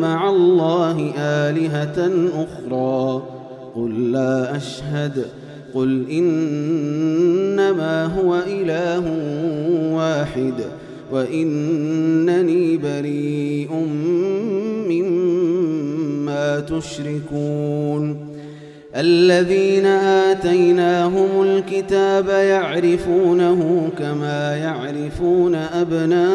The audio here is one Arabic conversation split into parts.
مع الله آلهة أخرى. قل لا أشهد. قل إنما هو إله واحد. وإنني بريء مما تشركون. الذين آتيناهم الكتاب يعرفونه كما يعرفون أبناءهم.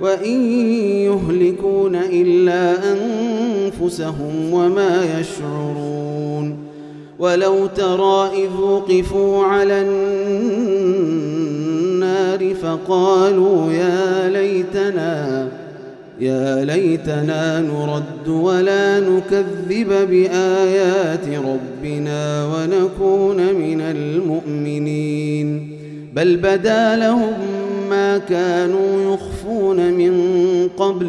وإن يهلكون إلا أنفسهم وما يشعرون ولو ترى إذ وقفوا على النار فقالوا يا ليتنا يا ليتنا نرد ولا نكذب بآيات ربنا ونكون من المؤمنين. بل بدا لهم كانوا يخفون من قبل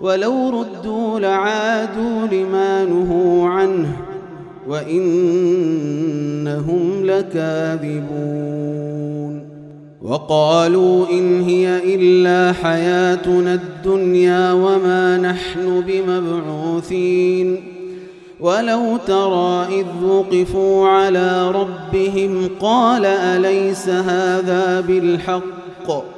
ولو ردوا لعادوا لما نهوا عنه وإنهم لكاذبون. وقالوا إن هي إلا حياتنا الدنيا وما نحن بمبعوثين. ولو ترى إذ وقفوا على ربهم قال أليس هذا بالحق؟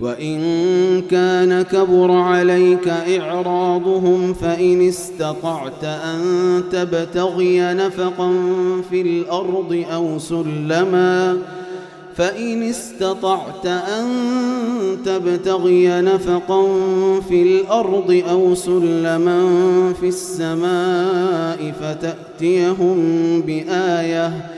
وإن كان كبر عليك إعراضهم فإن استطعت أن تبتغي نفقا في الأرض أو سلما فإن استطعت أن تبتغي نفقا في الأرض أو سلما في السماء فتأتيهم بآية